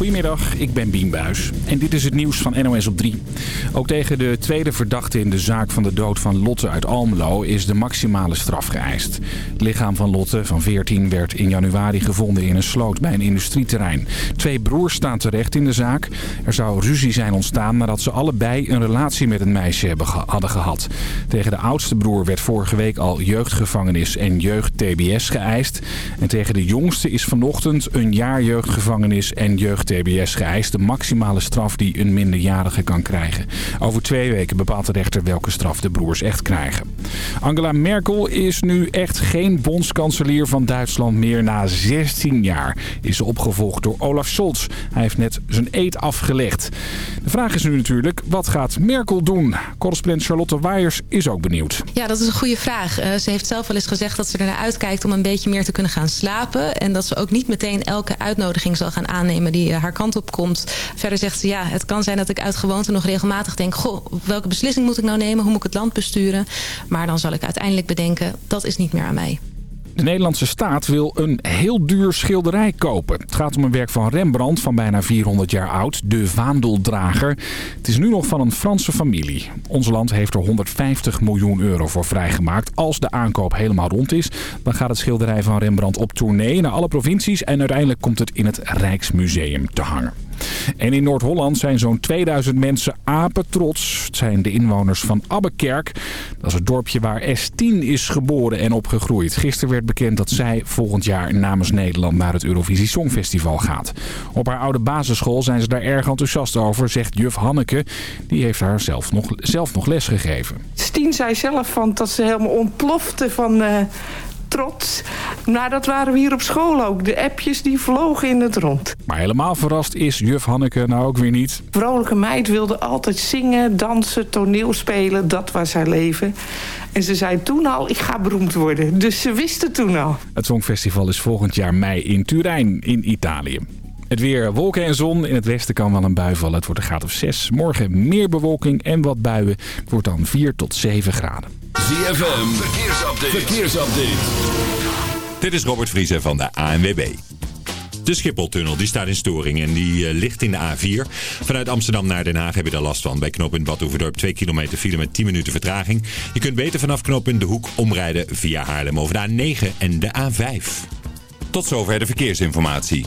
Goedemiddag, ik ben Bien Buis en dit is het nieuws van NOS op 3. Ook tegen de tweede verdachte in de zaak van de dood van Lotte uit Almelo is de maximale straf geëist. Het lichaam van Lotte van 14 werd in januari gevonden in een sloot bij een industrieterrein. Twee broers staan terecht in de zaak. Er zou ruzie zijn ontstaan nadat ze allebei een relatie met een meisje hebben hadden gehad. Tegen de oudste broer werd vorige week al jeugdgevangenis en jeugd-TBS geëist. En tegen de jongste is vanochtend een jaar jeugdgevangenis en jeugd-TBS geëist. De maximale straf die een minderjarige kan krijgen. Over twee weken bepaalt de rechter welke straf de broers echt krijgen. Angela Merkel is nu echt geen bondskanselier van Duitsland meer na 16 jaar. Is ze opgevolgd door Olaf Scholz. Hij heeft net zijn eet afgelegd. De vraag is nu natuurlijk, wat gaat Merkel doen? Correspondent Charlotte Waiers is ook benieuwd. Ja, dat is een goede vraag. Uh, ze heeft zelf wel eens gezegd dat ze er naar uitkijkt om een beetje meer te kunnen gaan slapen. En dat ze ook niet meteen elke uitnodiging zal gaan aannemen die uh, haar kant op komt. Verder zegt ze, ja, het kan zijn dat ik uit gewoonte nog regelmatig denk... goh, welke beslissing moet ik nou nemen? Hoe moet ik het land besturen? Maar dan zal ik uiteindelijk bedenken, dat is niet meer aan mij. De Nederlandse staat wil een heel duur schilderij kopen. Het gaat om een werk van Rembrandt van bijna 400 jaar oud, de Vaandeldrager. Het is nu nog van een Franse familie. Ons land heeft er 150 miljoen euro voor vrijgemaakt. Als de aankoop helemaal rond is, dan gaat het schilderij van Rembrandt op tournee naar alle provincies... en uiteindelijk komt het in het Rijksmuseum te hangen. En in Noord-Holland zijn zo'n 2000 mensen apetrots. Het zijn de inwoners van Abbekerk. Dat is het dorpje waar S10 is geboren en opgegroeid. Gisteren werd bekend dat zij volgend jaar namens Nederland naar het Eurovisie Songfestival gaat. Op haar oude basisschool zijn ze daar erg enthousiast over, zegt juf Hanneke. Die heeft haar zelf nog, zelf nog les gegeven. Stien zei zelf van dat ze helemaal ontplofte van... Uh trots. Nou, dat waren we hier op school ook. De appjes die vlogen in het rond. Maar helemaal verrast is juf Hanneke nou ook weer niet. Vrolijke meid wilde altijd zingen, dansen, toneel spelen. Dat was haar leven. En ze zei toen al, ik ga beroemd worden. Dus ze wisten toen al. Het Songfestival is volgend jaar mei in Turijn in Italië. Het weer, wolken en zon. In het westen kan wel een bui vallen. Het wordt een graad of 6. Morgen meer bewolking en wat buien. Het wordt dan 4 tot 7 graden. ZFM, verkeersupdate. verkeersupdate. Dit is Robert Vriezen van de ANWB. De Schipholtunnel die staat in storing en die uh, ligt in de A4. Vanuit Amsterdam naar Den Haag heb je daar last van. Bij knooppunt Badhoevedorp 2 kilometer file met 10 minuten vertraging. Je kunt beter vanaf knooppunt De Hoek omrijden via Haarlem over de A9 en de A5. Tot zover de verkeersinformatie.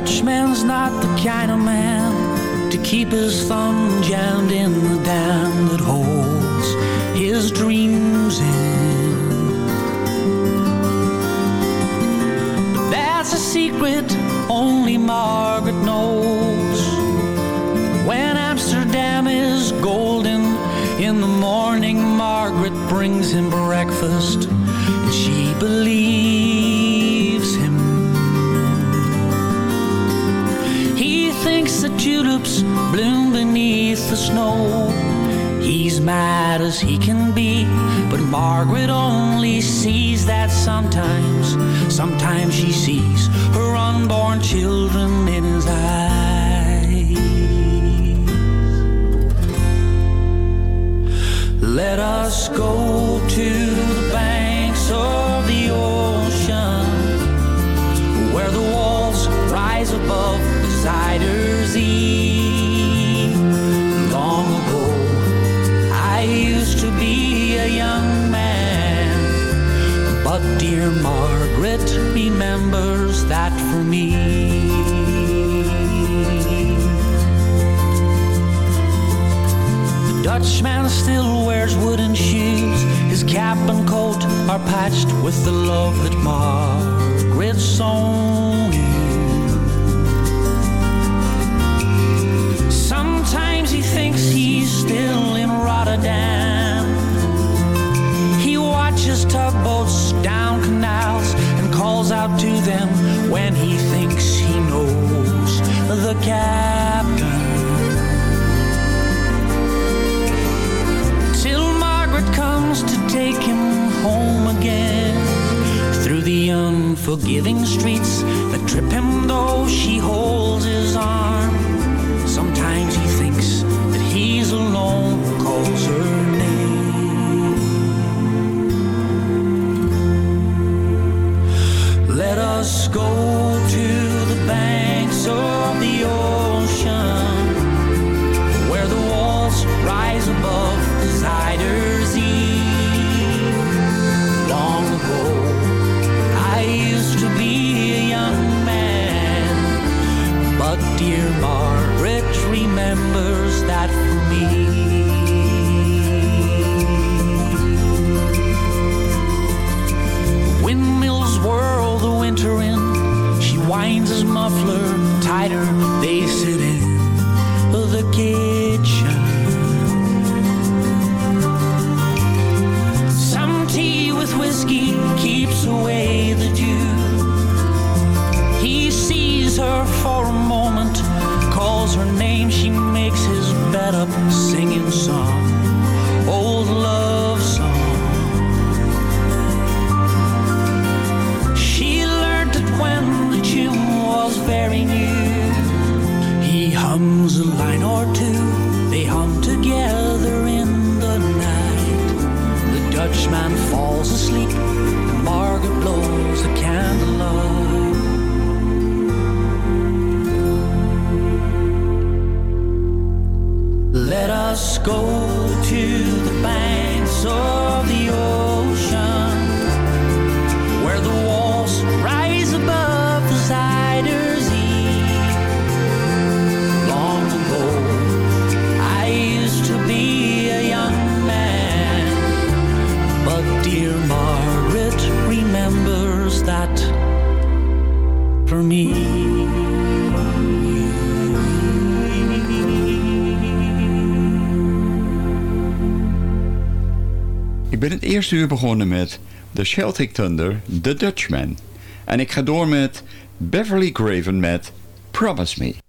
Dutchman's not the kind of man to keep his thumb jammed in the dam that holds his dreams in. But that's a secret only Margaret knows. When Amsterdam is golden in the morning, Margaret brings him breakfast and she believes tulips bloom beneath the snow. He's mad as he can be, but Margaret only sees that sometimes, sometimes she sees her unborn children in his eyes. Let us go to the banks of the ocean where the walls rise above the Zuyder Zee. But dear Margaret remembers that for me. The Dutchman still wears wooden shoes. His cap and coat are patched with the love that Margaret sewn. Sometimes he thinks he's still in Rotterdam. He watches tugboats down canals and calls out to them when he thinks he knows the captain. Till Margaret comes to take him home again through the unforgiving streets that trip him though she holds his arm. Sometimes he thinks that he's alone, us go to the banks of the ocean in. She winds his muffler tighter. They sit in the kitchen. Hums a line or two, they hum together in the night. The Dutchman falls asleep, and Margaret blows the candlelight. Let us go to the banks of ben het eerste uur begonnen met The Celtic Thunder, The Dutchman. En ik ga door met Beverly Craven met Promise Me.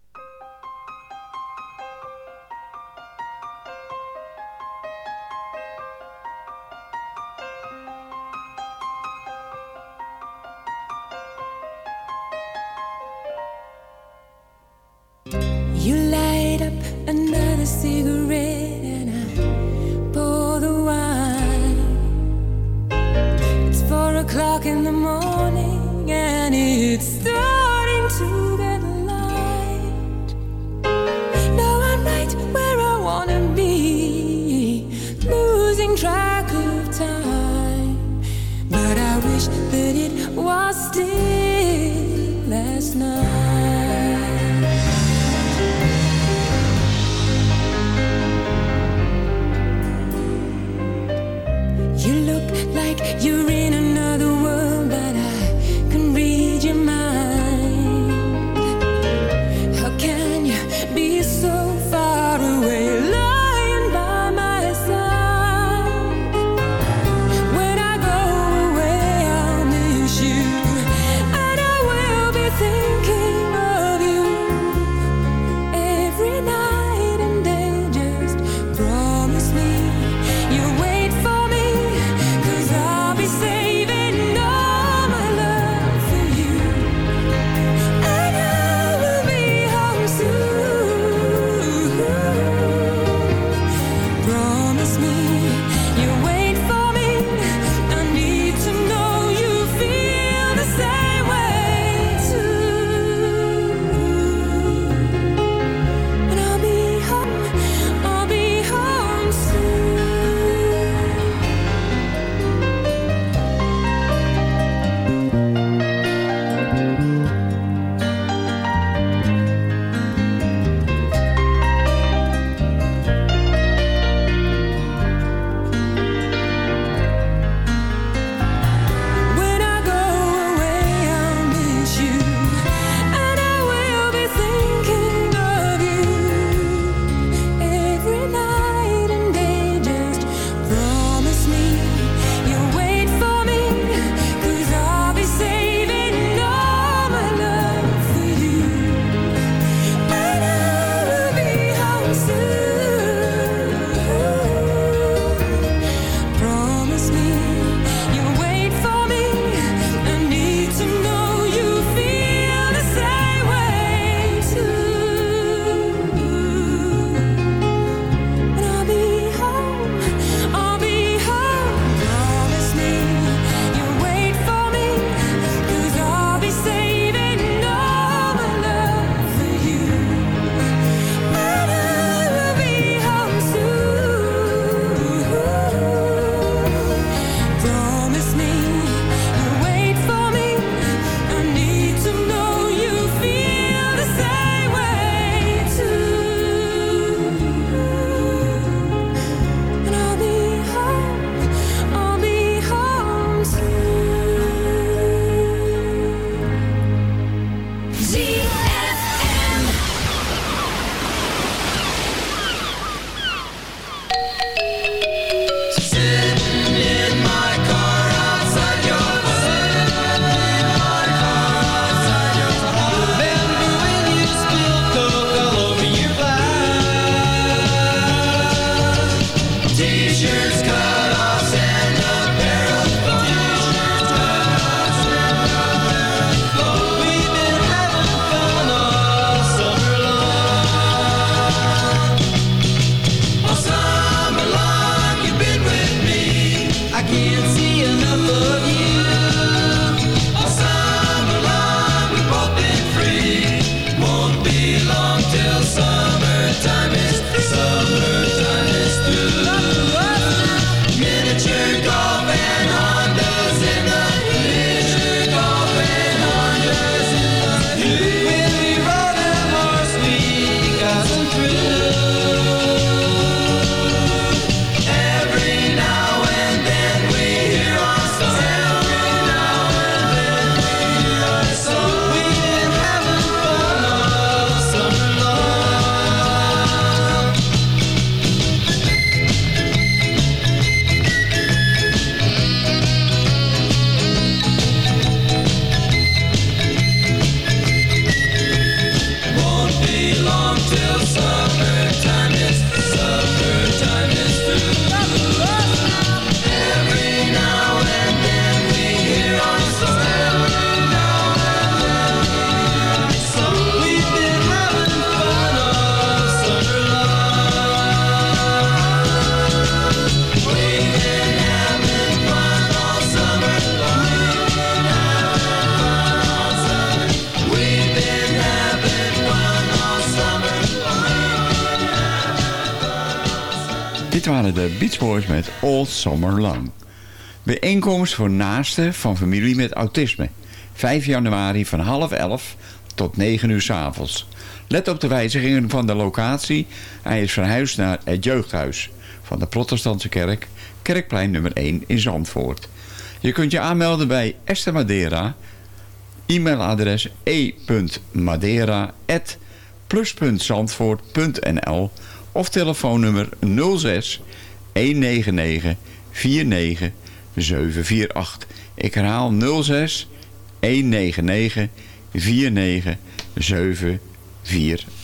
All Summer Long. Bijeenkomst voor naasten van familie met autisme. 5 januari van half 11 tot 9 uur s avonds. Let op de wijzigingen van de locatie. Hij is verhuisd naar het jeugdhuis van de protestantse kerk, kerkplein nummer 1 in Zandvoort. Je kunt je aanmelden bij Esther Madeira. E-mailadres e.madeira.plus.zandvoort.nl of telefoonnummer 06 199 49 748. Ik herhaal 06 199 49 748.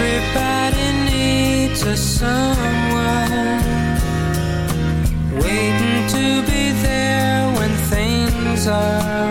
Everybody needs a someone. Waiting to be there when things are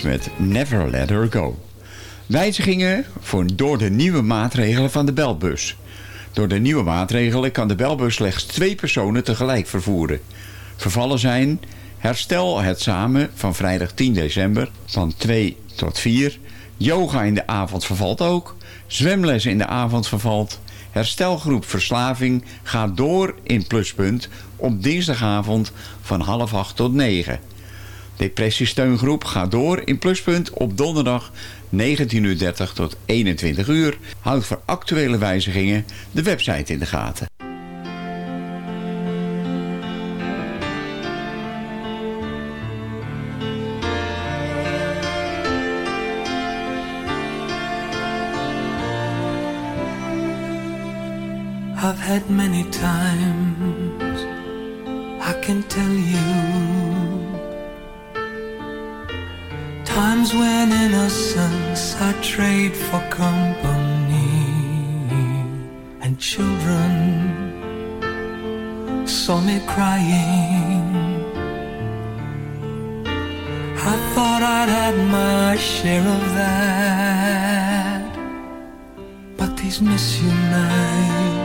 Met Never Let Her Go. Wijzigingen voor door de nieuwe maatregelen van de belbus. Door de nieuwe maatregelen kan de belbus slechts twee personen tegelijk vervoeren. Vervallen zijn herstel het samen van vrijdag 10 december van 2 tot 4. Yoga in de avond vervalt ook. Zwemles in de avond vervalt. Herstelgroep Verslaving gaat door in Pluspunt op dinsdagavond van half acht tot 9. Depressiesteungroep gaat door in Pluspunt op donderdag 19.30 tot 21 uur. Houd voor actuele wijzigingen de website in de gaten. I've had many times, I can tell you. Times when innocence I trade for company, and children saw me crying. I thought I'd had my share of that, but these miss you nights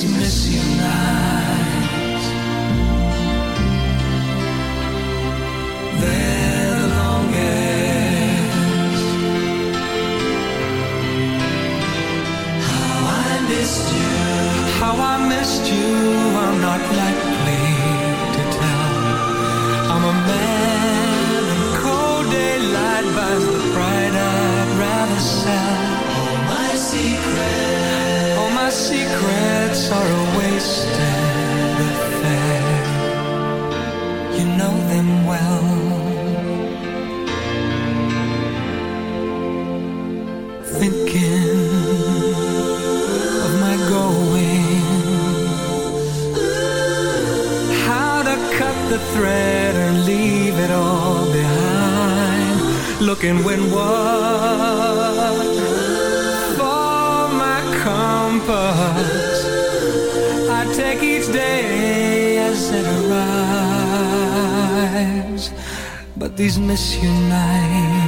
Yeah, these the thread and leave it all behind. Looking windward for my compass. I take each day as it arrives, but these miss you nights.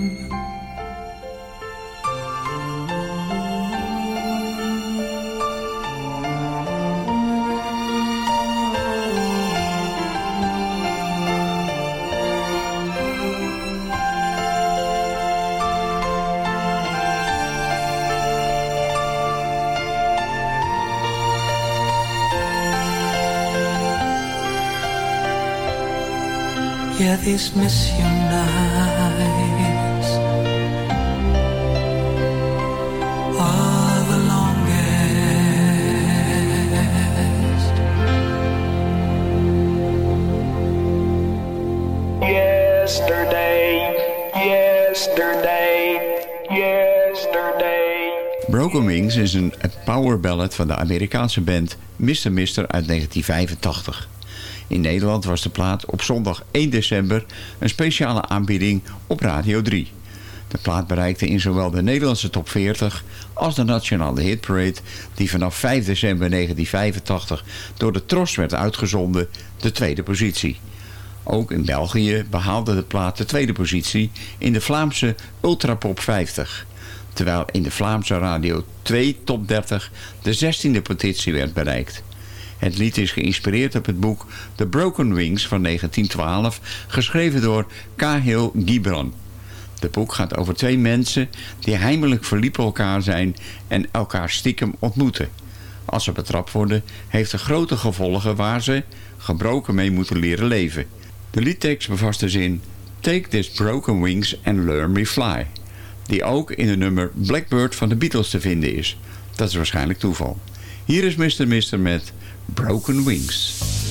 These miss you nights are the longest. Yesterday, yesterday, yesterday. Broken Wings is een power ballad van de Amerikaanse band Mr. Mister uit 1985. In Nederland was de plaat op zondag 1 december een speciale aanbieding op Radio 3. De plaat bereikte in zowel de Nederlandse top 40 als de nationale hitparade... die vanaf 5 december 1985 door de Tros werd uitgezonden, de tweede positie. Ook in België behaalde de plaat de tweede positie in de Vlaamse Ultrapop 50... terwijl in de Vlaamse Radio 2 top 30 de 16e positie werd bereikt. Het lied is geïnspireerd op het boek The Broken Wings van 1912, geschreven door Cahill Gibran. Het boek gaat over twee mensen die heimelijk verliefd elkaar zijn en elkaar stiekem ontmoeten. Als ze betrapt worden, heeft het grote gevolgen waar ze gebroken mee moeten leren leven. De liedtekst bevat de zin Take this broken wings and learn me fly. Die ook in de nummer Blackbird van de Beatles te vinden is. Dat is waarschijnlijk toeval. Hier is Mr. Mister met Broken Wings.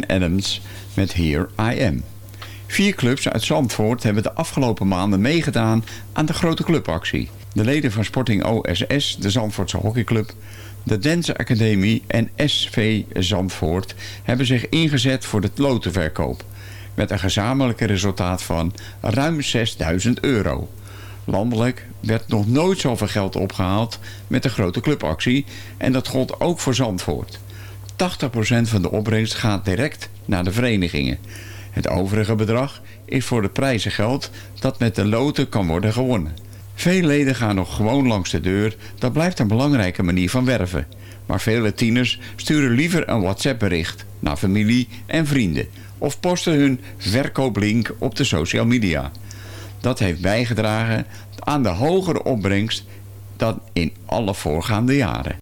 Adams met Here I Am. Vier clubs uit Zandvoort hebben de afgelopen maanden meegedaan aan de grote clubactie. De leden van Sporting OSS, de Zandvoortse hockeyclub, de Dance Academie en SV Zandvoort hebben zich ingezet voor de lotenverkoop. Met een gezamenlijke resultaat van ruim 6000 euro. Landelijk werd nog nooit zoveel geld opgehaald met de grote clubactie en dat gold ook voor Zandvoort. 80% van de opbrengst gaat direct naar de verenigingen. Het overige bedrag is voor de prijzen geld dat met de loten kan worden gewonnen. Veel leden gaan nog gewoon langs de deur, dat blijft een belangrijke manier van werven. Maar vele tieners sturen liever een WhatsApp-bericht naar familie en vrienden... of posten hun verkooplink op de social media. Dat heeft bijgedragen aan de hogere opbrengst dan in alle voorgaande jaren.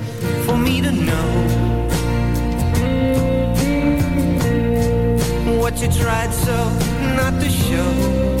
to know what you tried so not to show.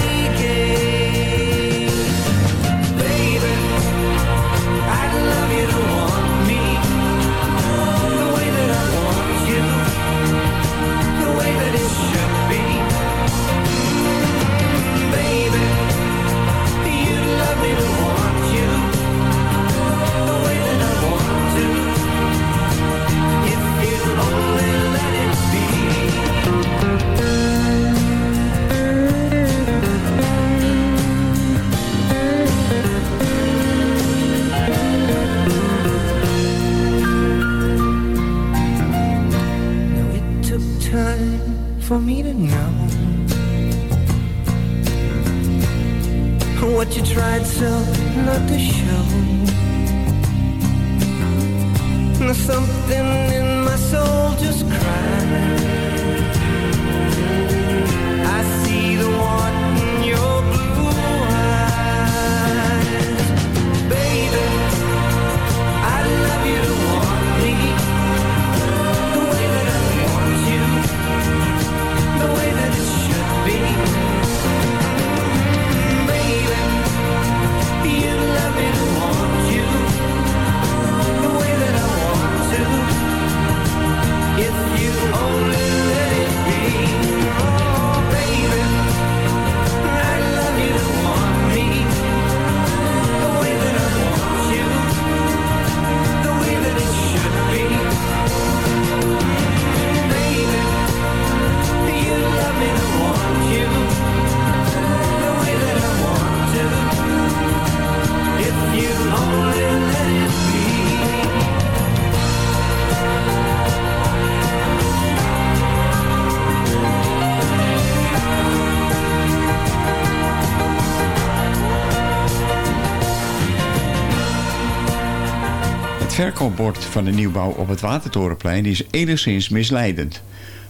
Het verkoopbord van de nieuwbouw op het Watertorenplein is enigszins misleidend.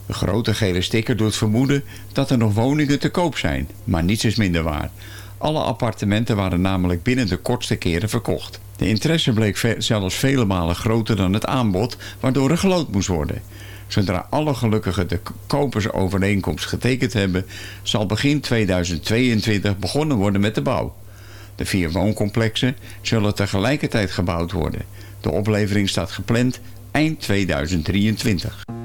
De grote gele sticker doet vermoeden dat er nog woningen te koop zijn, maar niets is minder waar. Alle appartementen waren namelijk binnen de kortste keren verkocht. De interesse bleek zelfs vele malen groter dan het aanbod, waardoor er geloot moest worden. Zodra alle gelukkigen de kopersovereenkomst getekend hebben... zal begin 2022 begonnen worden met de bouw. De vier wooncomplexen zullen tegelijkertijd gebouwd worden. De oplevering staat gepland eind 2023.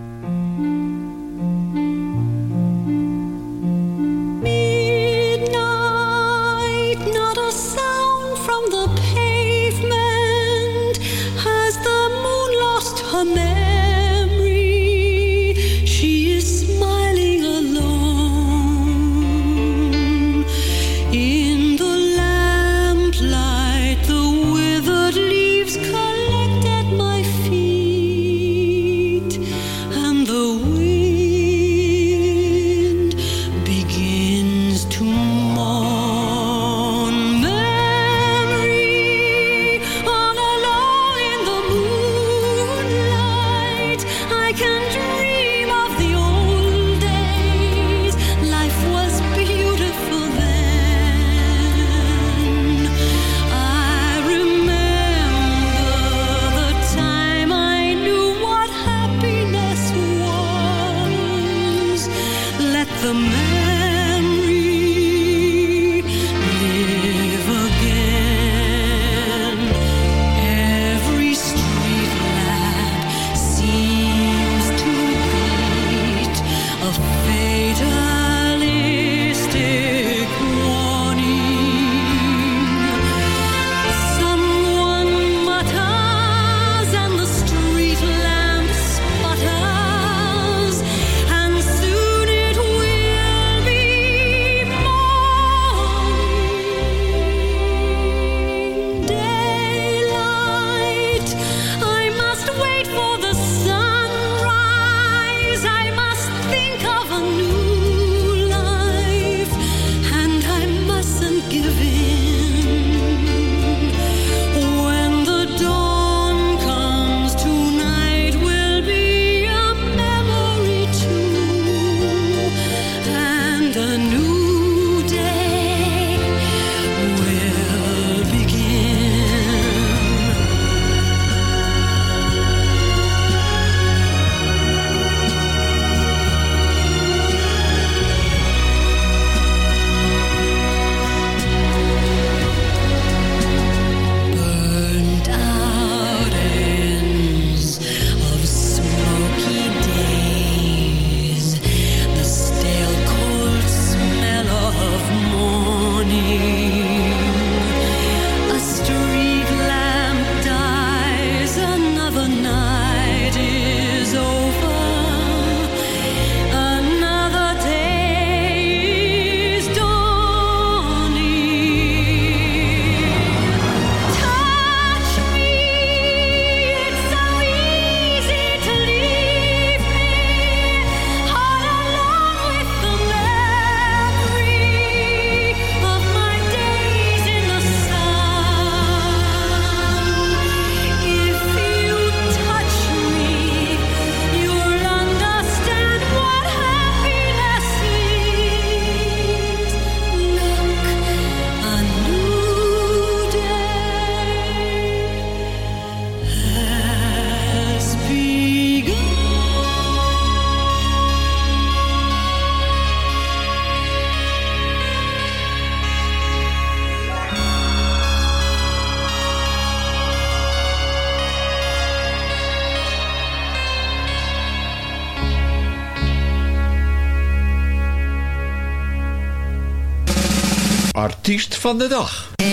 Artiest van de dag. Er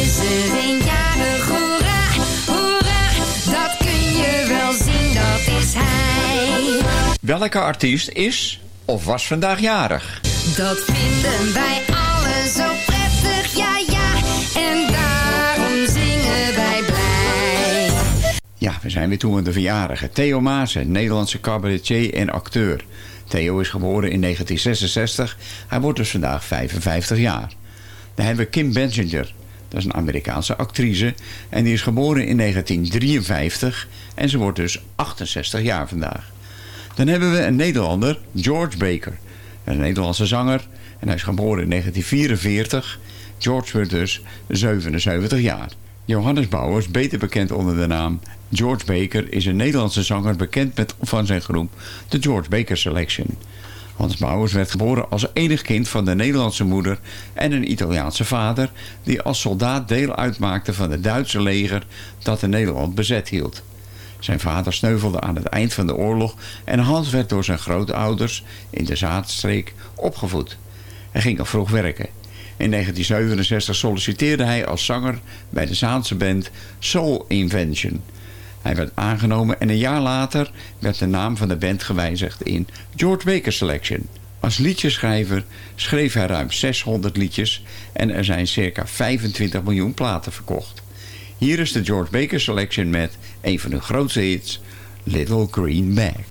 is er een jarig, hoera, hoera, dat kun je wel zien, dat is hij. Welke artiest is of was vandaag jarig? Dat vinden wij allen zo prettig, ja ja, en daarom zingen wij blij. Ja, we zijn weer toe aan de verjarigen. Theo Maassen, Nederlandse cabaretier en acteur. Theo is geboren in 1966. Hij wordt dus vandaag 55 jaar. Dan hebben we Kim Basinger. Dat is een Amerikaanse actrice. En die is geboren in 1953. En ze wordt dus 68 jaar vandaag. Dan hebben we een Nederlander, George Baker. Een Nederlandse zanger. En hij is geboren in 1944. George wordt dus 77 jaar. Johannes Bouwers, beter bekend onder de naam George Baker... is een Nederlandse zanger bekend met, van zijn groep de George Baker Selection. Hans Bouwers werd geboren als enig kind van de Nederlandse moeder en een Italiaanse vader... die als soldaat deel uitmaakte van het Duitse leger dat in Nederland bezet hield. Zijn vader sneuvelde aan het eind van de oorlog... en Hans werd door zijn grootouders in de Zaadstreek opgevoed. Hij ging al vroeg werken. In 1967 solliciteerde hij als zanger bij de Zaanse band Soul Invention. Hij werd aangenomen en een jaar later werd de naam van de band gewijzigd in George Baker Selection. Als liedjeschrijver schreef hij ruim 600 liedjes en er zijn circa 25 miljoen platen verkocht. Hier is de George Baker Selection met een van hun grootste hits, Little Green Bag.